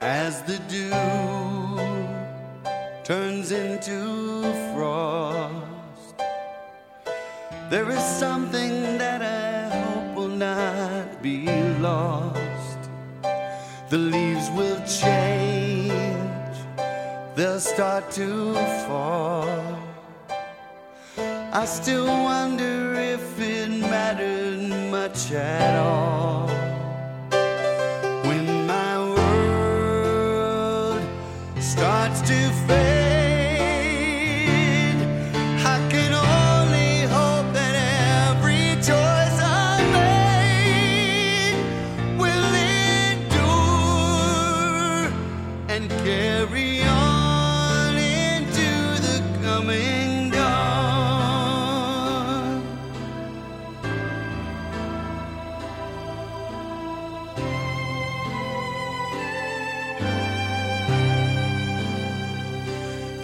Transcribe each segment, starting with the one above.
As the dew turns into frost, there is something that I hope will not be lost. The leaves will change, they'll start to fall. I still wonder if it mattered much at all.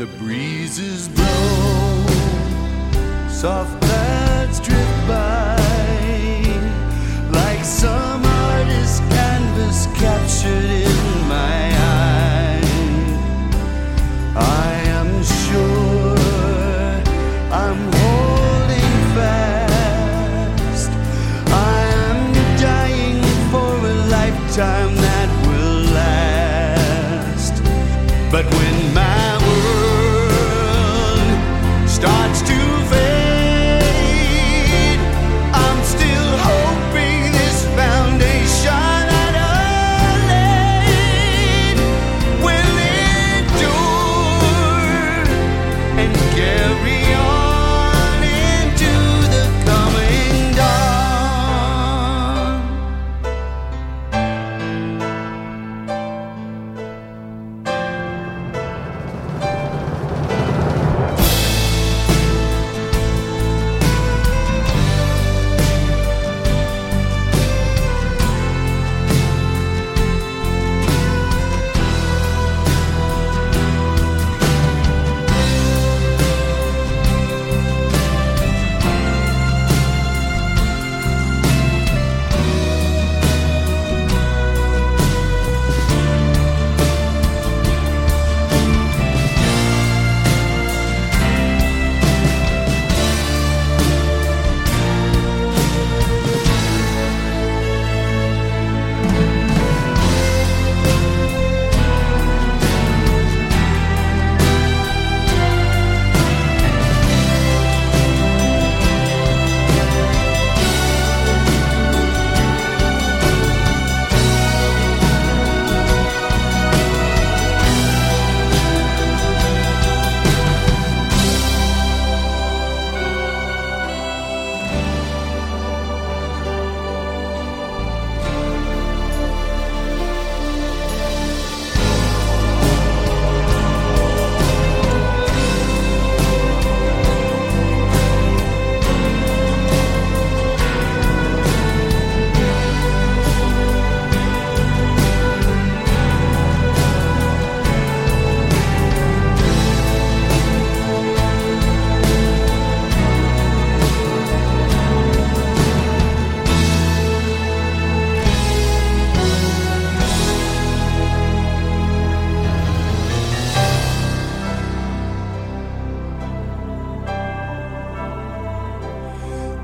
The breezes blow, soft clouds drift by, like some artist's canvas captured in my eye. I am sure I'm holding fast. I am dying for a lifetime that will last. But when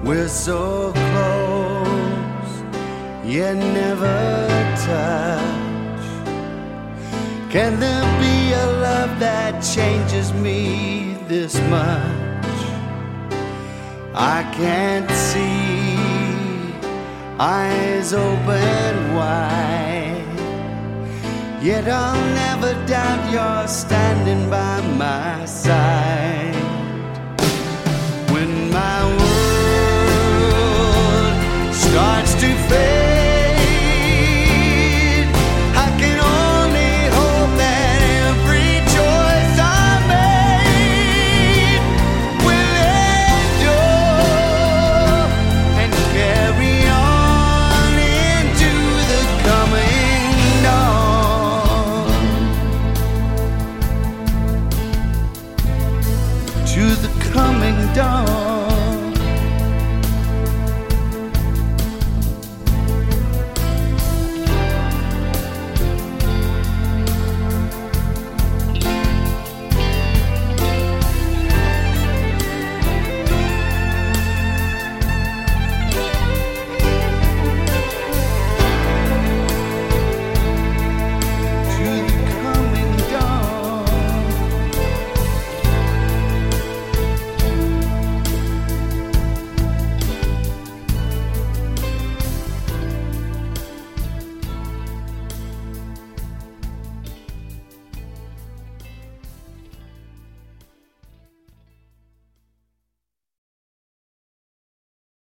We're so close, yet never touch. Can there be a love that changes me this much? I can't see, eyes open wide. Yet I'll never doubt you're standing by my side.